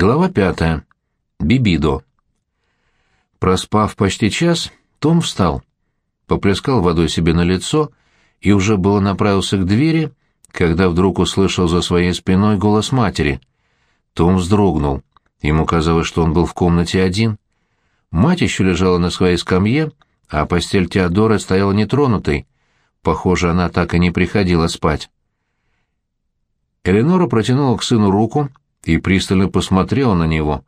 Глава пятая. Бибидо. Проспав почти час, Том встал, поплескал водой себе на лицо и уже было направился к двери, когда вдруг услышал за своей спиной голос матери. Том вздрогнул. Ему казалось, что он был в комнате один. Мать еще лежала на своей скамье, а постель Теодора стояла нетронутой. Похоже, она так и не приходила спать. Эленора протянула к сыну руку и пристально посмотрела на него,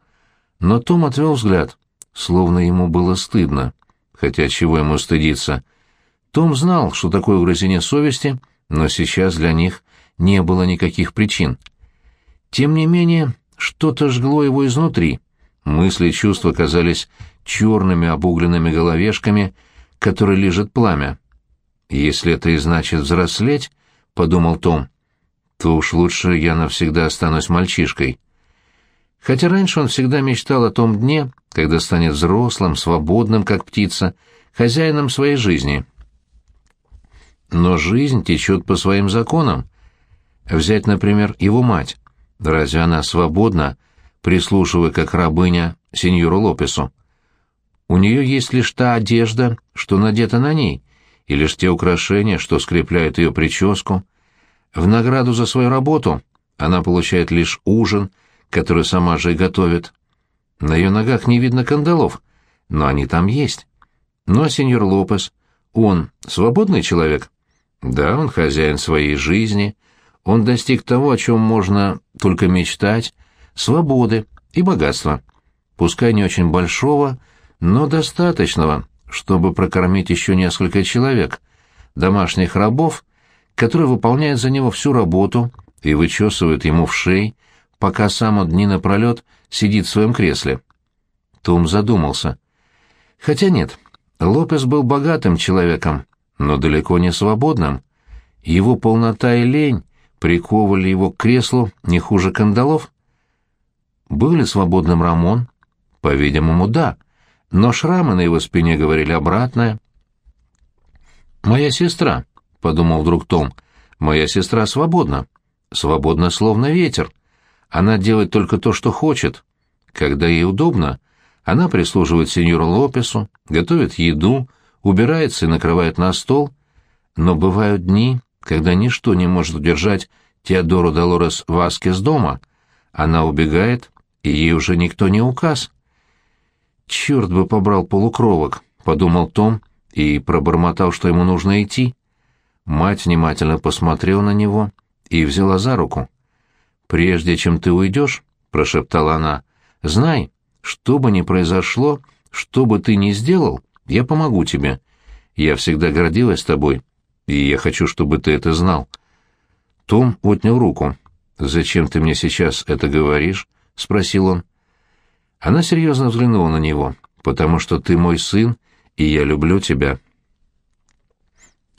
но Том отвел взгляд, словно ему было стыдно, хотя чего ему стыдиться. Том знал, что такое угрызение совести, но сейчас для них не было никаких причин. Тем не менее, что-то жгло его изнутри. Мысли и чувства казались черными обугленными головешками, которые лежит пламя. «Если это и значит взрослеть», — подумал Том, — то уж лучше я навсегда останусь мальчишкой. Хотя раньше он всегда мечтал о том дне, когда станет взрослым, свободным, как птица, хозяином своей жизни. Но жизнь течет по своим законам. Взять, например, его мать. Разве она свободна, прислушивая как рабыня сеньору Лопесу? У нее есть лишь та одежда, что надета на ней, и лишь те украшения, что скрепляют ее прическу — в награду за свою работу она получает лишь ужин, который сама же и готовит. На ее ногах не видно кандалов, но они там есть. А сеньор Лопес, он свободный человек? Да, он хозяин своей жизни. Он достиг того, о чем можно только мечтать, свободы и богатства. Пускай не очень большого, но достаточного, чтобы прокормить еще несколько человек, домашних рабов который выполняет за него всю работу и вычесывает ему в шей, пока сам он дни напролет сидит в своем кресле. Том задумался. Хотя нет, Лопес был богатым человеком, но далеко не свободным. Его полнота и лень приковывали его к креслу не хуже кандалов. Был ли свободным Рамон? По-видимому, да, но шрамы на его спине говорили обратное. «Моя сестра», — подумал вдруг Том. «Моя сестра свободна. Свободна, словно ветер. Она делает только то, что хочет. Когда ей удобно, она прислуживает сеньору Лопесу, готовит еду, убирается и накрывает на стол. Но бывают дни, когда ничто не может удержать Теодору Долорес Васкес дома. Она убегает, и ей уже никто не указ». «Черт бы побрал полукровок», — подумал Том и пробормотал, что ему нужно идти. Мать внимательно посмотрела на него и взяла за руку. «Прежде чем ты уйдешь», — прошептала она, — «знай, что бы ни произошло, что бы ты ни сделал, я помогу тебе. Я всегда гордилась тобой, и я хочу, чтобы ты это знал». Том отнял руку. «Зачем ты мне сейчас это говоришь?» — спросил он. Она серьезно взглянула на него. «Потому что ты мой сын, и я люблю тебя».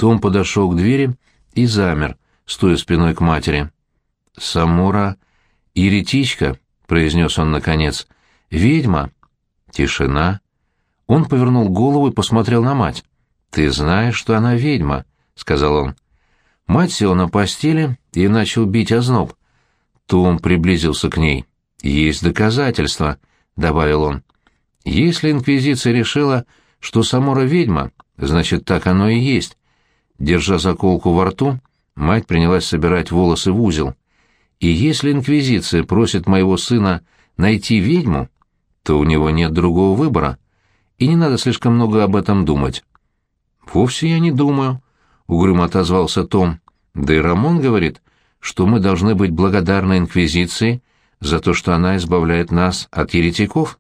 Том подошел к двери и замер, стоя спиной к матери. «Самура — еретичка», — произнес он наконец. «Ведьма». Тишина. Он повернул голову и посмотрел на мать. «Ты знаешь, что она ведьма», — сказал он. Мать села на постели и начал бить озноб. Том приблизился к ней. «Есть доказательства», — добавил он. «Если Инквизиция решила, что Самура ведьма, значит, так оно и есть. Держа заколку во рту, мать принялась собирать волосы в узел. И если Инквизиция просит моего сына найти ведьму, то у него нет другого выбора, и не надо слишком много об этом думать. «Вовсе я не думаю», — угрюмо отозвался Том. «Да и Рамон говорит, что мы должны быть благодарны Инквизиции за то, что она избавляет нас от еретиков.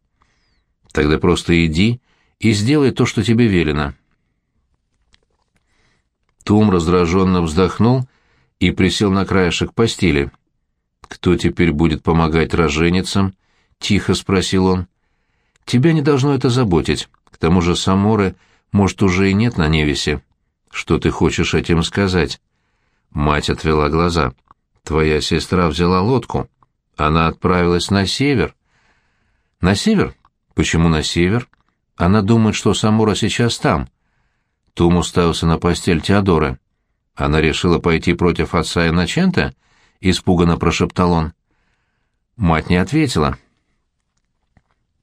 Тогда просто иди и сделай то, что тебе велено». Том раздраженно вздохнул и присел на краешек постели. «Кто теперь будет помогать роженицам?» — тихо спросил он. «Тебя не должно это заботить. К тому же Саморы, может, уже и нет на Невесе. Что ты хочешь этим сказать?» Мать отвела глаза. «Твоя сестра взяла лодку. Она отправилась на север». «На север? Почему на север? Она думает, что Самора сейчас там». Том уставился на постель Теодоры. Она решила пойти против отца Иначента? Испуганно прошептал он. Мать не ответила.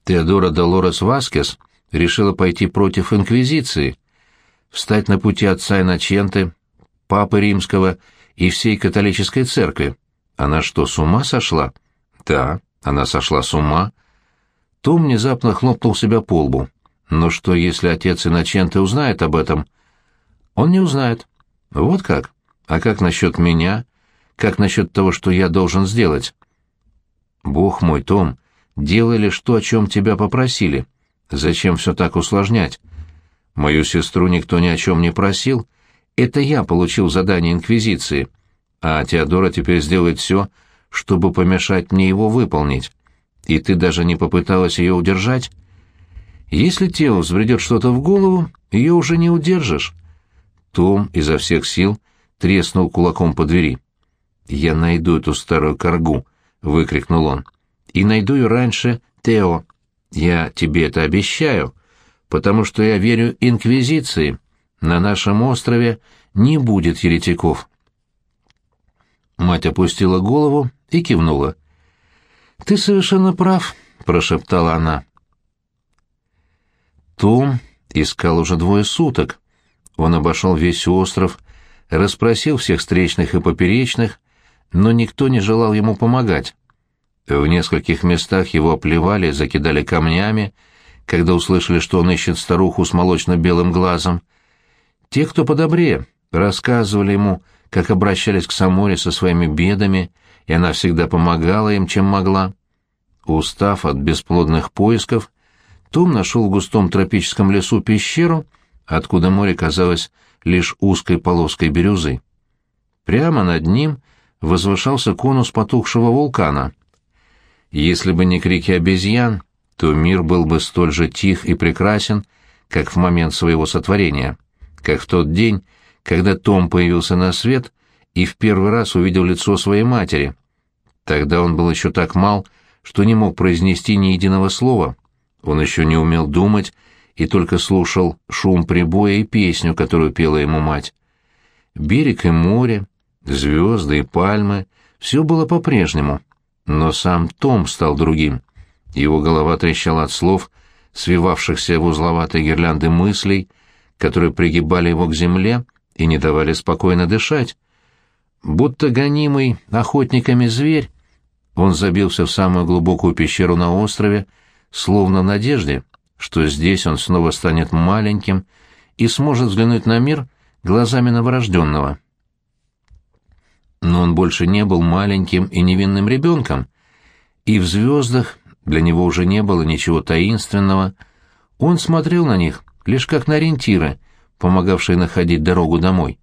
Теодора Долорес Васкес решила пойти против Инквизиции, встать на пути отца Иначенты, Папы Римского и всей католической церкви. Она что, с ума сошла? Да, она сошла с ума. Том внезапно хлопнул себя по лбу. Но что, если отец Иначенты узнает об этом? Он не узнает. Вот как? А как насчет меня? Как насчет того, что я должен сделать? Бог мой, Том, делай лишь то, о чем тебя попросили. Зачем все так усложнять? Мою сестру никто ни о чем не просил. Это я получил задание Инквизиции. А Теодора теперь сделает все, чтобы помешать мне его выполнить. И ты даже не попыталась ее удержать? Если Тео взбредет что-то в голову, ее уже не удержишь. Том изо всех сил треснул кулаком по двери. «Я найду эту старую коргу», — выкрикнул он. «И найду ее раньше, Тео. Я тебе это обещаю, потому что я верю Инквизиции. На нашем острове не будет еретиков». Мать опустила голову и кивнула. «Ты совершенно прав», — прошептала она. Том искал уже двое суток. Он обошел весь остров, расспросил всех встречных и поперечных, но никто не желал ему помогать. В нескольких местах его оплевали, закидали камнями, когда услышали, что он ищет старуху с молочно-белым глазом. Те, кто подобрее, рассказывали ему, как обращались к Саморе со своими бедами, и она всегда помогала им, чем могла. Устав от бесплодных поисков, том нашел в густом тропическом лесу пещеру, откуда море казалось лишь узкой полоской бирюзы. Прямо над ним возвышался конус потухшего вулкана. Если бы не крики обезьян, то мир был бы столь же тих и прекрасен, как в момент своего сотворения, как в тот день, когда Том появился на свет и в первый раз увидел лицо своей матери. Тогда он был еще так мал, что не мог произнести ни единого слова. Он еще не умел думать и только слушал шум прибоя и песню, которую пела ему мать. Берег и море, звезды и пальмы — все было по-прежнему, но сам Том стал другим. Его голова трещала от слов, свивавшихся в узловатой гирлянды мыслей, которые пригибали его к земле и не давали спокойно дышать. Будто гонимый охотниками зверь, он забился в самую глубокую пещеру на острове, словно в надежде, что здесь он снова станет маленьким и сможет взглянуть на мир глазами новорожденного. Но он больше не был маленьким и невинным ребенком, и в звездах для него уже не было ничего таинственного. Он смотрел на них лишь как на ориентиры, помогавшие находить дорогу домой.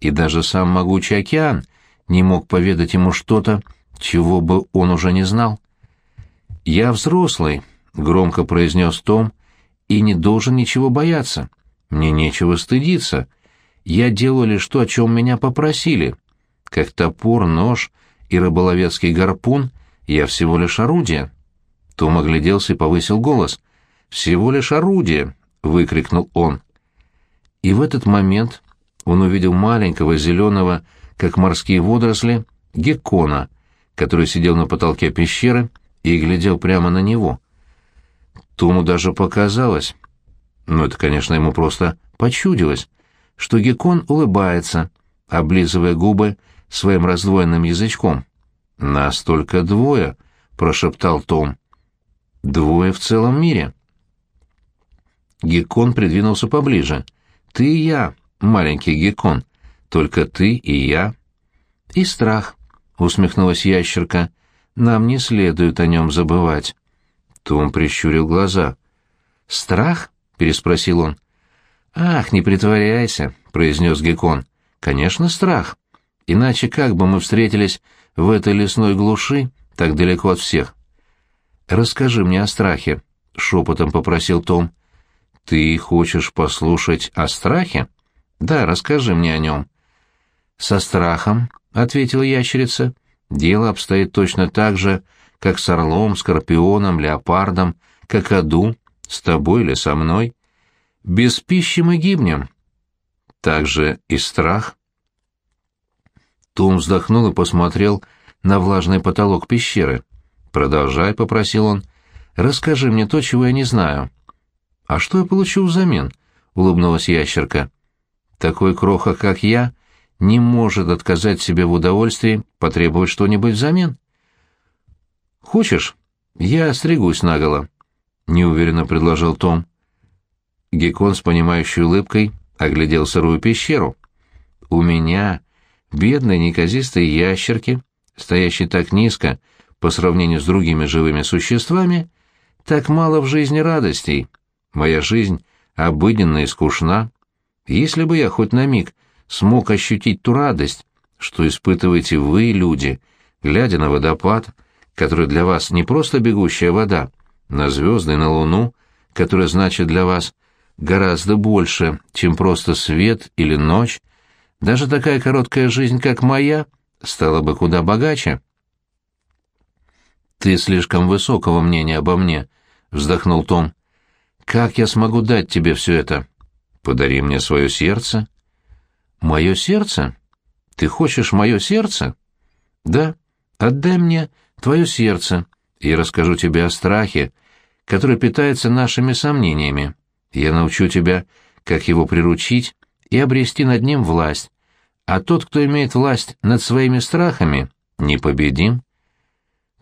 И даже сам могучий океан не мог поведать ему что-то, чего бы он уже не знал. «Я взрослый», громко произнес Том, и не должен ничего бояться. Мне нечего стыдиться. Я делаю лишь то, о чем меня попросили. Как топор, нож и рыболовецкий гарпун, я всего лишь орудие. Том огляделся и повысил голос. «Всего лишь орудие!» — выкрикнул он. И в этот момент он увидел маленького зеленого, как морские водоросли, геккона, который сидел на потолке пещеры и глядел прямо на него. Тому даже показалось, но это, конечно, ему просто почудилось, что Геккон улыбается, облизывая губы своим раздвоенным язычком. «Нас только двое», — прошептал Том. «Двое в целом мире». Геккон придвинулся поближе. «Ты и я, маленький Геккон, только ты и я». «И страх», — усмехнулась ящерка, — «нам не следует о нем забывать». Том прищурил глаза. «Страх?» — переспросил он. «Ах, не притворяйся», — произнес Гекон. «Конечно, страх. Иначе как бы мы встретились в этой лесной глуши, так далеко от всех?» «Расскажи мне о страхе», — шепотом попросил Том. «Ты хочешь послушать о страхе?» «Да, расскажи мне о нем». «Со страхом», — ответила ящерица, — «дело обстоит точно так же, как с орлом, скорпионом, леопардом, какаду, с тобой или со мной. Без пищи мы гибнем. Так же и страх. Том вздохнул и посмотрел на влажный потолок пещеры. «Продолжай», — попросил он. Расскажи мне то, чего я не знаю». «А что я получу взамен?» — улыбнулась ящерка. «Такой кроха, как я, не может отказать себе в удовольствии потребовать что-нибудь взамен». «Хочешь, я остригусь наголо?» — неуверенно предложил Том. Геккон с понимающей улыбкой оглядел сырую пещеру. «У меня, бедной неказистой ящерки, стоящей так низко по сравнению с другими живыми существами, так мало в жизни радостей. Моя жизнь обыденна и скучна. Если бы я хоть на миг смог ощутить ту радость, что испытываете вы, люди, глядя на водопад, который для вас не просто бегущая вода, на звезды, на луну, которая значит для вас гораздо больше, чем просто свет или ночь, даже такая короткая жизнь, как моя, стала бы куда богаче. «Ты слишком высокого мнения обо мне», — вздохнул Том. «Как я смогу дать тебе все это? Подари мне свое сердце». «Мое сердце? Ты хочешь мое сердце?» «Да. Отдай мне твое сердце, и расскажу тебе о страхе, который питается нашими сомнениями. Я научу тебя, как его приручить и обрести над ним власть. А тот, кто имеет власть над своими страхами, непобедим».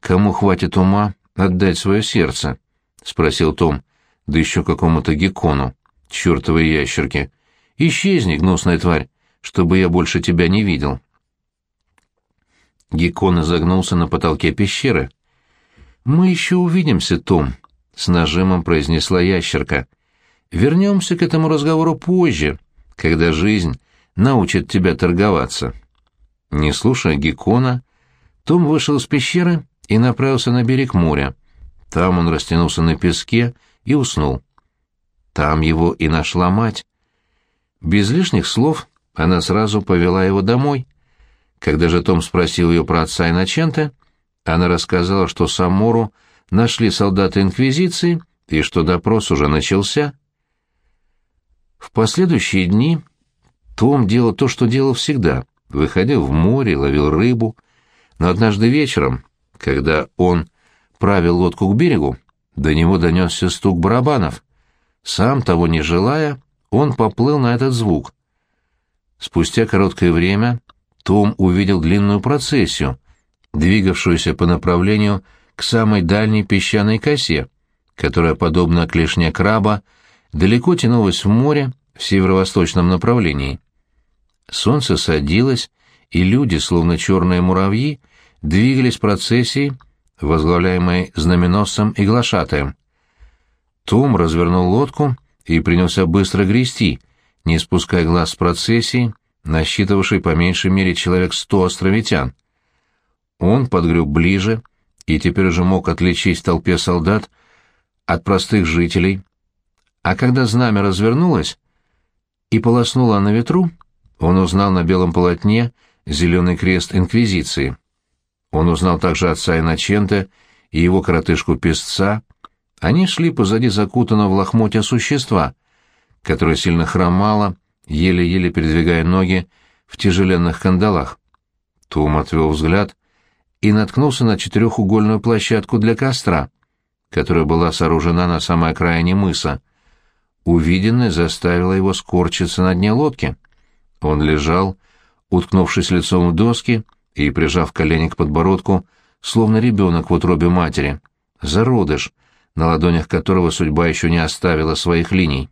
«Кому хватит ума отдать свое сердце?» — спросил Том. «Да еще какому-то геккону, чертовой ящерке. Исчезни, гнусная тварь, чтобы я больше тебя не видел». Геккон изогнулся на потолке пещеры. «Мы еще увидимся, Том», — с нажимом произнесла ящерка. «Вернемся к этому разговору позже, когда жизнь научит тебя торговаться». Не слушая Геккона, том вышел из пещеры и направился на берег моря. Там он растянулся на песке и уснул. Там его и нашла мать. Без лишних слов она сразу повела его домой. Когда же Том спросил ее про отца Иначента, она рассказала, что Самору нашли солдаты Инквизиции и что допрос уже начался. В последующие дни Том делал то, что делал всегда. Выходил в море, ловил рыбу. Но однажды вечером когда он правил лодку к берегу, до него донесся стук барабанов. Сам того не желая, он поплыл на этот звук. Спустя короткое время Том увидел длинную процессию, двигавшуюся по направлению к самой дальней песчаной косе, которая, подобно клешне краба, далеко тянулась в море в северо-восточном направлении. Солнце садилось, и люди, словно черные муравьи, двигались процессии, возглавляемой знаменосцем и глашатаем. Том развернул лодку и принялся быстро грести, не спуская глаз с процессии, насчитывавшей по меньшей мере человек сто островитян. Он подгреб ближе и теперь уже мог отличить в толпе солдат от простых жителей, а когда знамя развернулось и полоснуло на ветру, он узнал на белом полотне зеленый крест Инквизиции. Он узнал также отца Иначента и его коротышку-песца. Они шли позади закутанного в лохмотья существа, которое сильно хромало, еле-еле передвигая ноги в тяжеленных кандалах. Том отвел взгляд и наткнулся на четырехугольную площадку для костра, которая была сооружена на самой окраине мыса. Увиденное заставило его скорчиться на дне лодки. Он лежал, уткнувшись лицом в доски, и, прижав колени к подбородку, словно ребенок в утробе матери, зародыш, на ладонях которого судьба еще не оставила своих линий.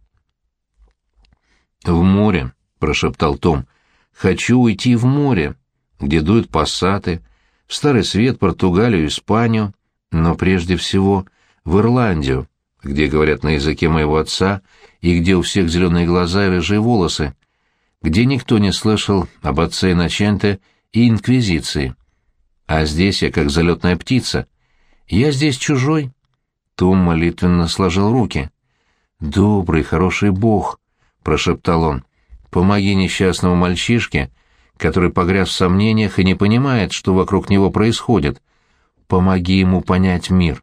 «В море», — прошептал Том, — «хочу уйти в море, где дуют пассаты, в Старый Свет, Португалию, Испанию, но прежде всего в Ирландию, где говорят на языке моего отца и где у всех зеленые глаза и рыжие волосы, где никто не слышал об отце Иначенте и инквизиции. А здесь я как залетная птица. Я здесь чужой. Том молитвенно сложил руки. «Добрый, хороший Бог», — прошептал он, — «помоги несчастному мальчишке, который погряз в сомнениях и не понимает, что вокруг него происходит. Помоги ему понять мир.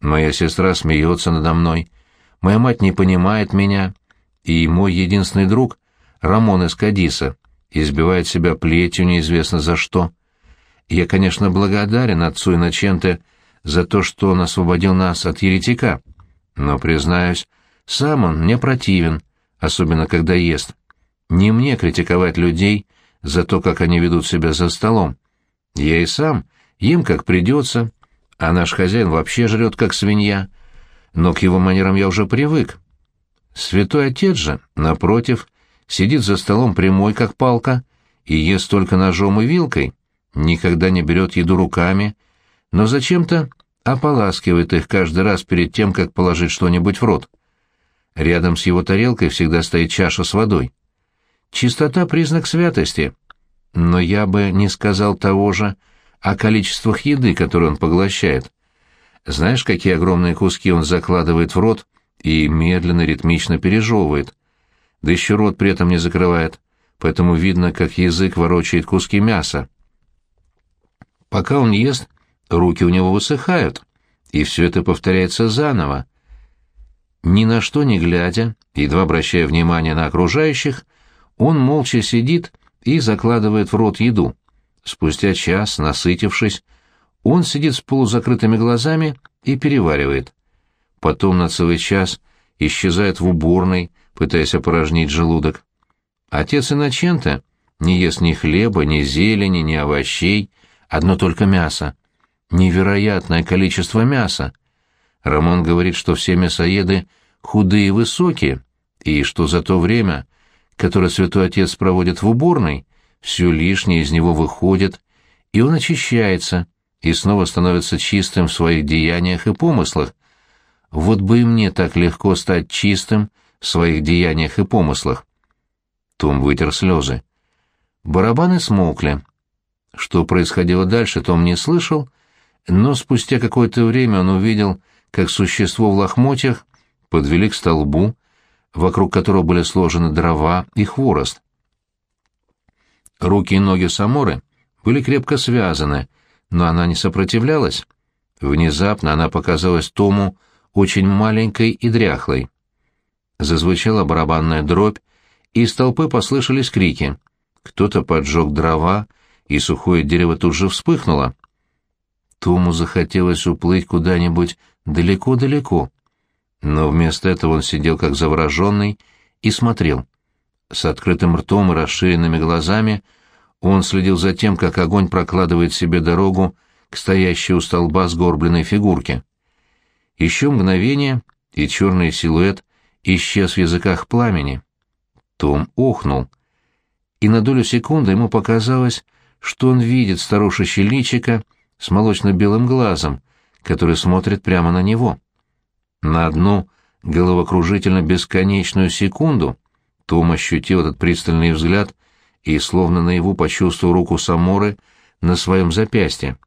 Моя сестра смеется надо мной, моя мать не понимает меня, и мой единственный друг, Рамон из Кадиса, избивает себя плетью неизвестно за что. Я, конечно, благодарен отцу Инноченте за то, что он освободил нас от еретика. Но, признаюсь, сам он мне противен, особенно когда ест. Не мне критиковать людей за то, как они ведут себя за столом. Я и сам ем как придется, а наш хозяин вообще жрет как свинья. Но к его манерам я уже привык. Святой отец же, напротив, сидит за столом прямой, как палка, и ест только ножом и вилкой, никогда не берет еду руками, но зачем-то ополаскивает их каждый раз перед тем, как положить что-нибудь в рот. Рядом с его тарелкой всегда стоит чаша с водой. Чистота — признак святости. Но я бы не сказал того же о количествах еды, которую он поглощает. Знаешь, какие огромные куски он закладывает в рот и медленно, ритмично пережевывает. Да еще рот при этом не закрывает, поэтому видно, как язык ворочает куски мяса. Пока он ест, руки у него высыхают, и все это повторяется заново. Ни на что не глядя, едва обращая внимание на окружающих, он молча сидит и закладывает в рот еду. Спустя час, насытившись, он сидит с полузакрытыми глазами и переваривает. Потом на целый час исчезает в уборной, пытаясь опорожнить желудок. Отец Инночента не ест ни хлеба, ни зелени, ни овощей, одно только мясо. Невероятное количество мяса. Рамон говорит, что все мясоеды худые и высокие, и что за то время, которое святой отец проводит в уборной, все лишнее из него выходит, и он очищается, и снова становится чистым в своих деяниях и помыслах. Вот бы и мне так легко стать чистым в своих деяниях и помыслах. Том вытер слезы. Барабаны смолкли. Что происходило дальше, Том не слышал, но спустя какое-то время он увидел, как существо в лохмотьях подвели к столбу, вокруг которого были сложены дрова и хворост. Руки и ноги Саморы были крепко связаны, но она не сопротивлялась. Внезапно она показалась Тому очень маленькой и дряхлой. Зазвучала барабанная дробь, и из толпы послышались крики. Кто-то поджег дрова, и сухое дерево тут же вспыхнуло. Тому захотелось уплыть куда-нибудь далеко-далеко. Но вместо этого он сидел как завороженный и смотрел. С открытым ртом и расширенными глазами он следил за тем, как огонь прокладывает себе дорогу к стоящей у столба сгорбленной фигурке. Еще мгновение, и черный силуэт исчез в языках пламени. Том охнул. И на долю секунды ему показалось, что он видит старушечье личико с молочно-белым глазом, который смотрит прямо на него. На одну головокружительно бесконечную секунду том ощутил этот пристальный взгляд и словно наяву почувствовал руку Саморы на своем запястье.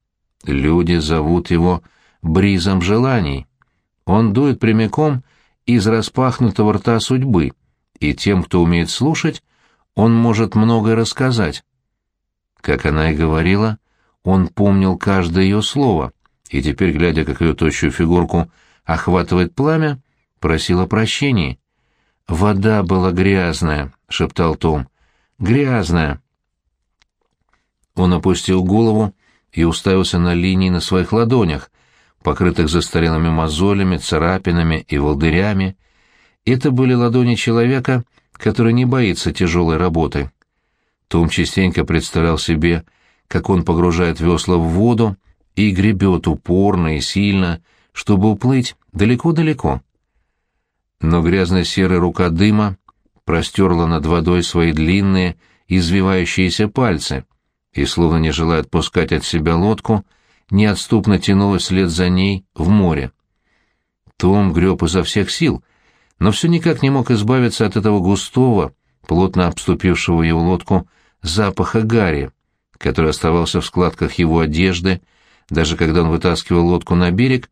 Люди зовут его бризом желаний. Он дует прямиком из распахнутого рта судьбы, и тем, кто умеет слушать, он может многое рассказать. Как она и говорила, он помнил каждое ее слово, и теперь, глядя, как ее тощую фигурку охватывает пламя, просил о прощении. «Вода была грязная», — шептал Том. «Грязная». Он опустил голову и уставился на линии на своих ладонях, покрытых застарелыми мозолями, царапинами и волдырями. Это были ладони человека, который не боится тяжелой работы. Том частенько представлял себе, как он погружает весла в воду и гребет упорно и сильно, чтобы уплыть далеко-далеко. Но грязно-серая рука дыма простерла над водой свои длинные, извивающиеся пальцы, и, словно не желая отпускать от себя лодку, неотступно тянулась вслед за ней в море. Том греб изо всех сил, но все никак не мог избавиться от этого густого, плотно обступившего его лодку, запаха гари, который оставался в складках его одежды, даже когда он вытаскивал лодку на берег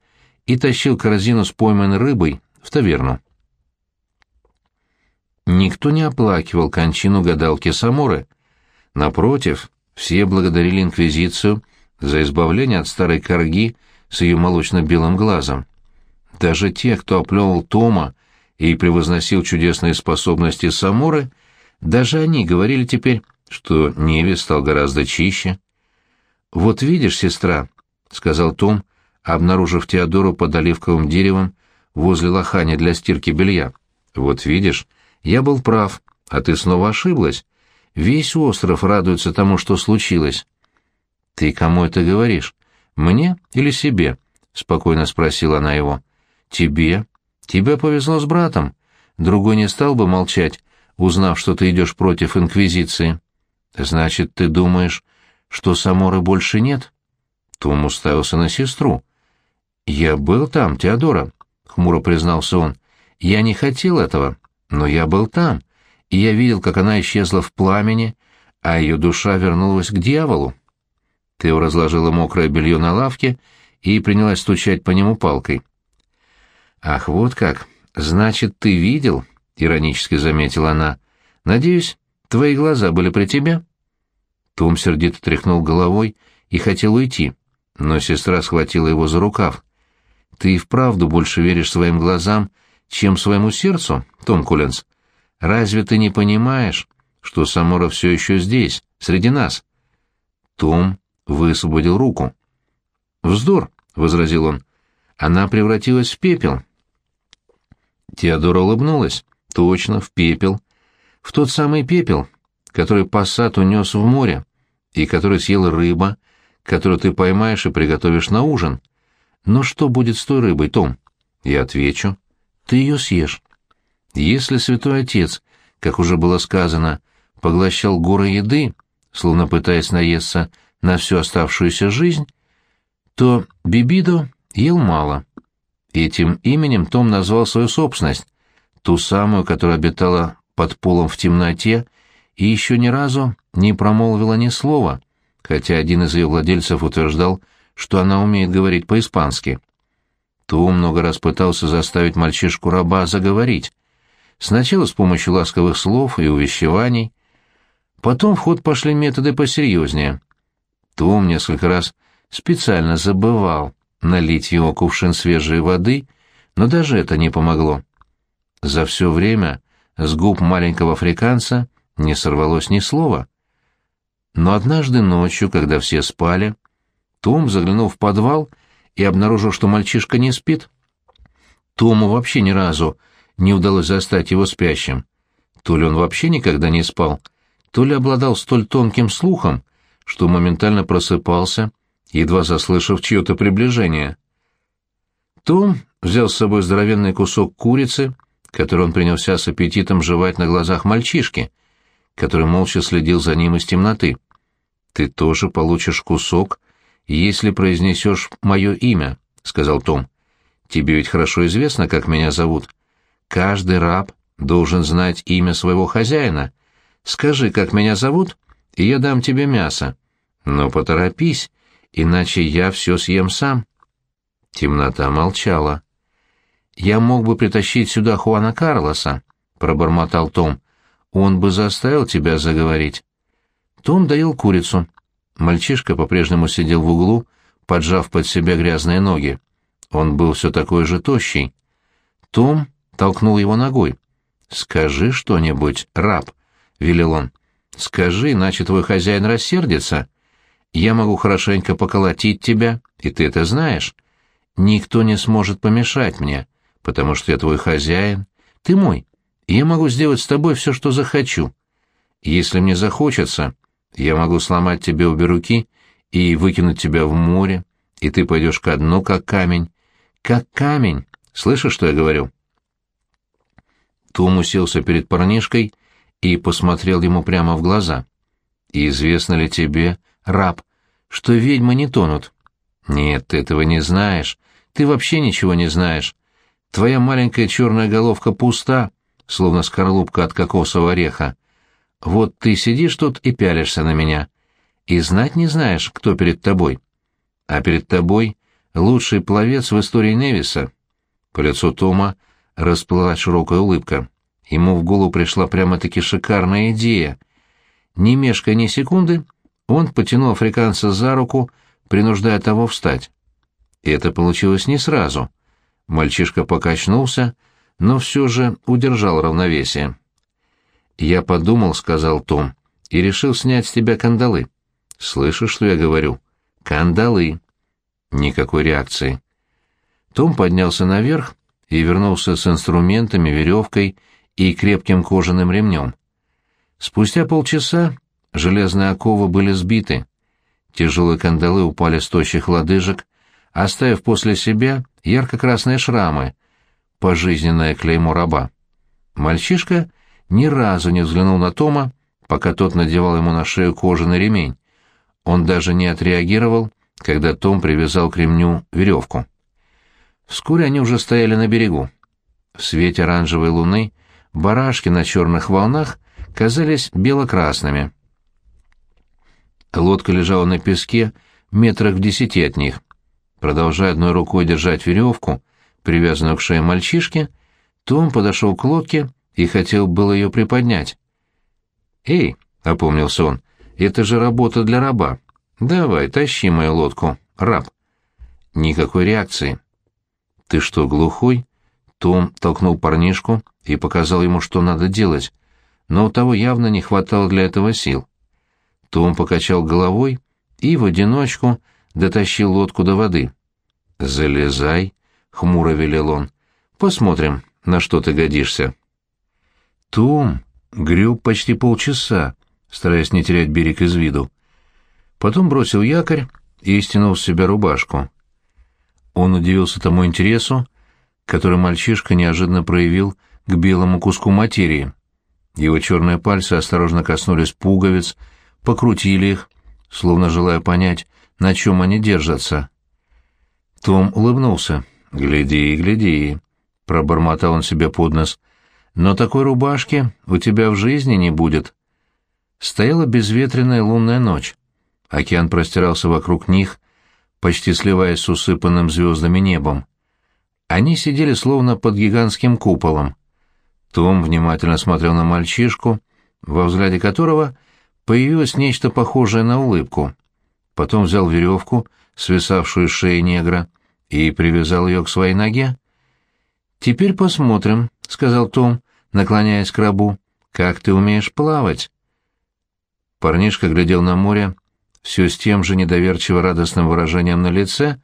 и тащил корзину с пойманной рыбой в таверну. Никто не оплакивал кончину гадалки Самуры. Напротив, все благодарили Инквизицию за избавление от старой корги с ее молочно-белым глазом. Даже те, кто оплевал Тома и превозносил чудесные способности Самуры, даже они говорили теперь, что Неви стал гораздо чище. «Вот видишь, сестра», — сказал Том, обнаружив Теодору под оливковым деревом возле лохани для стирки белья. «Вот видишь, я был прав, а ты снова ошиблась. Весь остров радуется тому, что случилось». «Ты кому это говоришь? Мне или себе?» — спокойно спросила она его. «Тебе. Тебе повезло с братом. Другой не стал бы молчать, узнав, что ты идешь против Инквизиции. Значит, ты думаешь, что Саморы больше нет?» Том уставился на сестру. «Я был там, Теодора», — хмуро признался он. «Я не хотел этого, но я был там, и я видел, как она исчезла в пламени, а ее душа вернулась к дьяволу». Тео разложила мокрое белье на лавке и принялась стучать по нему палкой. «Ах, вот как! Значит, ты видел?» — иронически заметила она. «Надеюсь, твои глаза были при тебе?» Том сердито тряхнул головой и хотел уйти, но сестра схватила его за рукав. «Ты и вправду больше веришь своим глазам, чем своему сердцу, Том Кулленс? Разве ты не понимаешь, что Самора все еще здесь, среди нас?» Том высвободил руку. «Вздор», — возразил он. «Она превратилась в пепел». Теодора улыбнулась. «Точно, в пепел. В тот самый пепел, который пассат унес в море, и который съела рыба, которую ты поймаешь и приготовишь на ужин. Но что будет с той рыбой, Том? Я отвечу. Ты ее съешь. Если святой отец, как уже было сказано, поглощал горы еды, словно пытаясь наесться на всю оставшуюся жизнь, то Бибидо ел мало. Этим именем Том назвал свою собственность, ту самую, которая обитала под полом в темноте и еще ни разу не промолвила ни слова, хотя один из ее владельцев утверждал, что она умеет говорить по-испански. Том много раз пытался заставить мальчишку-раба заговорить. Сначала с помощью ласковых слов и увещеваний, потом в ход пошли методы посерьезнее. Том несколько раз специально забывал налить его кувшин свежей воды, но даже это не помогло. За все время с губ маленького африканца не сорвалось ни слова. Но однажды ночью, когда все спали, Том заглянул в подвал и обнаружил, что мальчишка не спит. Тому вообще ни разу не удалось застать его спящим. То ли он вообще никогда не спал, то ли обладал столь тонким слухом, что моментально просыпался, едва заслышав чье-то приближение. Том взял с собой здоровенный кусок курицы, который он принялся с аппетитом жевать на глазах мальчишки, который молча следил за ним из темноты. «Ты тоже получишь кусок, если произнесешь мое имя», — сказал Том. «Тебе ведь хорошо известно, как меня зовут. Каждый раб должен знать имя своего хозяина. Скажи, как меня зовут, и я дам тебе мясо. Но поторопись, иначе я все съем сам». Темнота молчала. «Я мог бы притащить сюда Хуана Карлоса», — пробормотал Том. «Он бы заставил тебя заговорить». Том доел курицу. Мальчишка по-прежнему сидел в углу, поджав под себя грязные ноги. Он был все такой же тощий. Том толкнул его ногой. «Скажи что-нибудь, раб», — велел он. «Скажи, иначе твой хозяин рассердится. Я могу хорошенько поколотить тебя, и ты это знаешь. Никто не сможет помешать мне, потому что я твой хозяин, ты мой, и я могу сделать с тобой все, что захочу. Если мне захочется, я могу сломать тебе обе руки и выкинуть тебя в море, и ты пойдешь ко дну, как камень. Как камень. Слышишь, что я говорю?» Том уселся перед парнишкой и посмотрел ему прямо в глаза. «Известно ли тебе, раб, что ведьмы не тонут?» «Нет, ты этого не знаешь. Ты вообще ничего не знаешь. Твоя маленькая черная головка пуста, словно скорлупка от кокосового ореха. Вот ты сидишь тут и пялишься на меня, и знать не знаешь, кто перед тобой. А перед тобой лучший пловец в истории Невиса. По лицу Тома расплылась широкая улыбка. Ему в голову пришла прямо-таки шикарная идея. Не мешкая ни секунды, он потянул африканца за руку, принуждая того встать. И это получилось не сразу. Мальчишка покачнулся, но все же удержал равновесие. «Я подумал», — сказал Том, — «и решил снять с тебя кандалы». «Слышишь, что я говорю?» «Кандалы». Никакой реакции. Том поднялся наверх и вернулся с инструментами, веревкой и крепким кожаным ремнем. Спустя полчаса железные оковы были сбиты. Тяжелые кандалы упали с тощих лодыжек, оставив после себя ярко-красные шрамы, пожизненное клеймо раба. Мальчишка ни разу не взглянул на Тома, пока тот надевал ему на шею кожаный ремень. Он даже не отреагировал, когда Том привязал к ремню веревку. Вскоре они уже стояли на берегу. В свете оранжевой луны барашки на черных волнах казались бело-красными. Лодка лежала на песке метрах в десяти от них. Продолжая одной рукой держать веревку, привязанную к шее мальчишки, Том подошел к лодке и хотел было ее приподнять. «Эй!» — опомнился он. «Это же работа для раба. Давай, тащи мою лодку, раб». Никакой реакции. «Ты что, глухой?» Том толкнул парнишку и показал ему, что надо делать, но у того явно не хватало для этого сил. Том покачал головой и в одиночку дотащил лодку до воды. «Залезай», — хмуро велел он. «Посмотрим, на что ты годишься». Том греб почти полчаса, стараясь не терять берег из виду. Потом бросил якорь и стянул с себя рубашку. Он удивился тому интересу, который мальчишка неожиданно проявил к белому куску материи. Его черные пальцы осторожно коснулись пуговиц, покрутили их, словно желая понять, на чем они держатся. Том улыбнулся. «Гляди, гляди», — пробормотал он себе под нос. «Но такой рубашки у тебя в жизни не будет». Стояла безветренная лунная ночь. Океан простирался вокруг них, почти сливаясь с усыпанным звездами небом. Они сидели словно под гигантским куполом. Том внимательно смотрел на мальчишку, во взгляде которого появилось нечто похожее на улыбку. Потом взял веревку, свисавшую с шеи негра, и привязал ее к своей ноге. «Теперь посмотрим», — сказал Том, наклоняясь к рабу, — «как ты умеешь плавать». Парнишка глядел на море все с тем же недоверчиво радостным выражением на лице,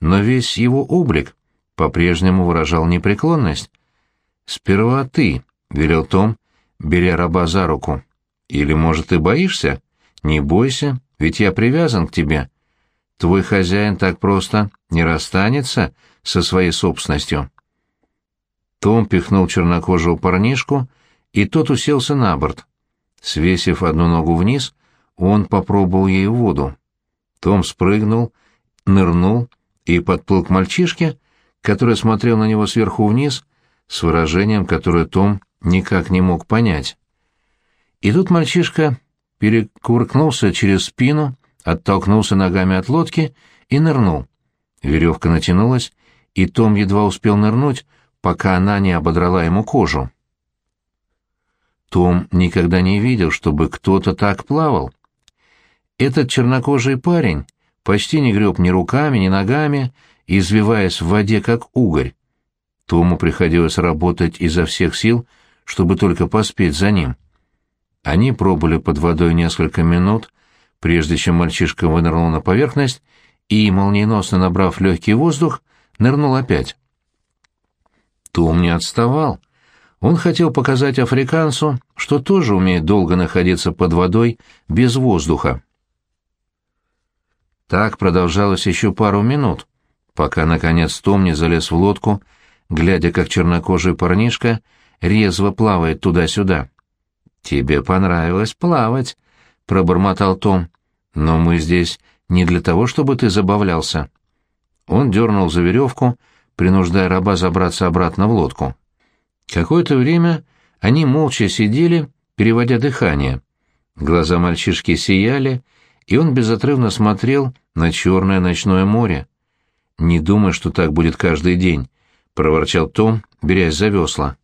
но весь его облик по-прежнему выражал непреклонность. «Сперва ты», — велел Том, беря раба за руку. «Или, может, ты боишься? Не бойся, ведь я привязан к тебе. Твой хозяин так просто не расстанется со своей собственностью». Том пихнул чернокожего парнишку, и тот уселся на борт. Свесив одну ногу вниз, он попробовал ей воду. Том спрыгнул, нырнул и подплыл к мальчишке, который смотрел на него сверху вниз с выражением, которое Том никак не мог понять. И тут мальчишка перекуркнулся через спину, оттолкнулся ногами от лодки и нырнул. Веревка натянулась, и Том едва успел нырнуть, пока она не ободрала ему кожу. Том никогда не видел, чтобы кто-то так плавал. Этот чернокожий парень почти не греб ни руками, ни ногами, извиваясь в воде, как угорь. Тому приходилось работать изо всех сил, чтобы только поспеть за ним. Они пробыли под водой несколько минут, прежде чем мальчишка вынырнул на поверхность и, молниеносно набрав легкий воздух, нырнул опять. Том не отставал. Он хотел показать африканцу, что тоже умеет долго находиться под водой без воздуха. Так продолжалось еще пару минут, пока, наконец, Том не залез в лодку, глядя, как чернокожий парнишка резво плавает туда-сюда. «Тебе понравилось плавать», — пробормотал Том. «Но мы здесь не для того, чтобы ты забавлялся». Он дернул за веревку, принуждая раба забраться обратно в лодку. Какое-то время они молча сидели, переводя дыхание. Глаза мальчишки сияли, и он безотрывно смотрел на черное ночное море. «Не думай, что так будет каждый день», — проворчал Том, берясь за весла.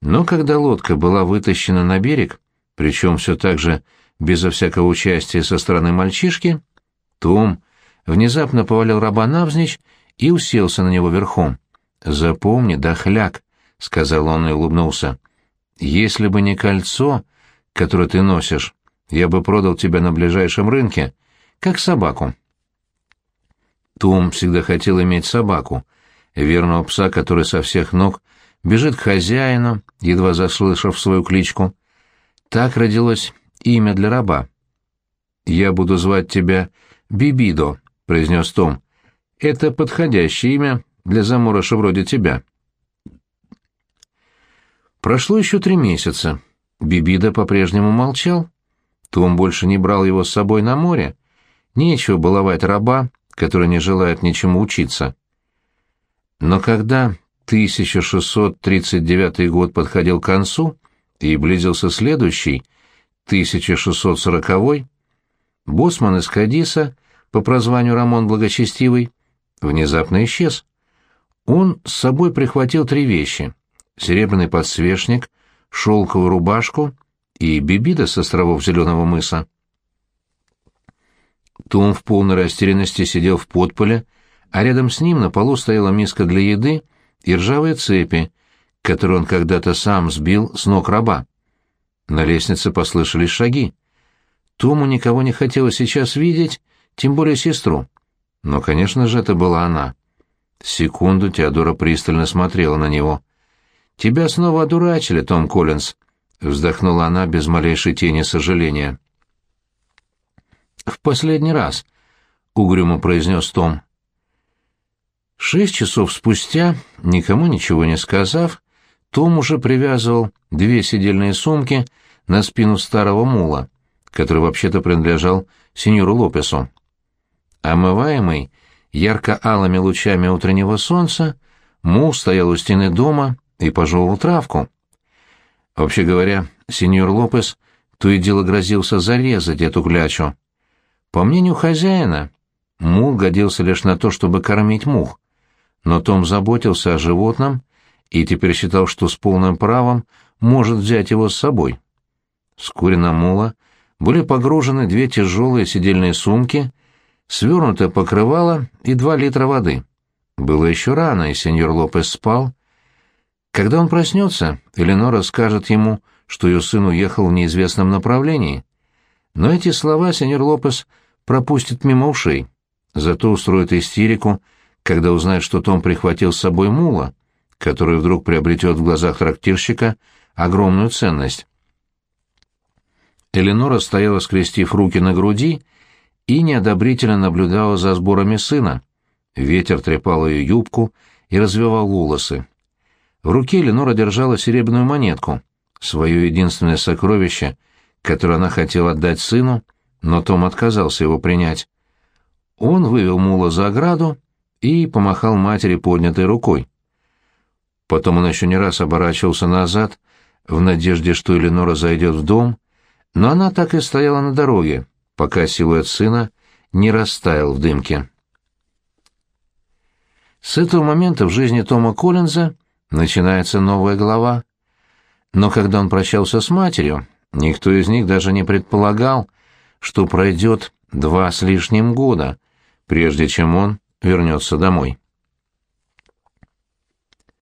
Но когда лодка была вытащена на берег, причем все так же безо всякого участия со стороны мальчишки, Том внезапно повалил раба навзничь и уселся на него верхом. «Запомни, дохляк», — сказал он и улыбнулся, — «если бы не кольцо, которое ты носишь, я бы продал тебя на ближайшем рынке, как собаку. Том всегда хотел иметь собаку, верного пса, который со всех ног бежит к хозяину, едва заслышав свою кличку. Так родилось имя для раба. «Я буду звать тебя Бибидо», — произнес Том. «Это подходящее имя для заморыша вроде тебя». Прошло еще три месяца. Бибида по-прежнему молчал. Том больше не брал его с собой на море. Нечего баловать раба, который не желает ничему учиться. Но когда 1639 год подходил к концу и близился следующий, 1640 боссман из Кадиса, по прозванию Рамон Благочестивый, внезапно исчез. Он с собой прихватил три вещи — серебряный подсвечник, шелковую рубашку и бибида с островов Зеленого мыса. Том в полной растерянности сидел в подполе, а рядом с ним на полу стояла миска для еды и ржавые цепи, которые он когда-то сам сбил с ног раба. На лестнице послышались шаги. Тому никого не хотелось сейчас видеть, тем более сестру. Но, конечно же, это была она. Секунду Теодора пристально смотрела на него. «Тебя снова одурачили, Том Коллинз», — вздохнула она без малейшей тени сожаления. «В последний раз», — угрюмо произнес Том. Шесть часов спустя, никому ничего не сказав, том уже привязывал две сидельные сумки на спину старого мула, который вообще-то принадлежал сеньору Лопесу. Омываемый ярко-алыми лучами утреннего солнца, мул стоял у стены дома и пожевывал травку. Вообще говоря, сеньор Лопес то и дело грозился зарезать эту клячу. По мнению хозяина, мул годился лишь на то, чтобы кормить мух, но Том заботился о животном и теперь считал, что с полным правом может взять его с собой. Вскоре на мула были погружены две тяжелые сидельные сумки, свернутое покрывало и два литра воды. Было еще рано, и сеньор Лопес спал. Когда он проснется, Эленора скажет ему, что ее сын уехал в неизвестном направлении. Но эти слова сеньор Лопес пропустит мимо ушей, зато устроит истерику, когда узнает, что Том прихватил с собой мула, который вдруг приобретет в глазах трактирщика огромную ценность. Эленора стояла, скрестив руки на груди, и неодобрительно наблюдала за сборами сына. Ветер трепал ее юбку и развивал волосы. В руке Эленора держала серебряную монетку, свое единственное сокровище, которое она хотела отдать сыну, но Том отказался его принять. Он вывел мула за ограду и помахал матери поднятой рукой. Потом он еще не раз оборачивался назад, в надежде, что Эленора зайдет в дом, но она так и стояла на дороге, пока силуэт сына не растаял в дымке. С этого момента в жизни Тома Коллинза начинается новая глава. Но когда он прощался с матерью, никто из них даже не предполагал, что пройдет два с лишним года, прежде чем он вернется домой.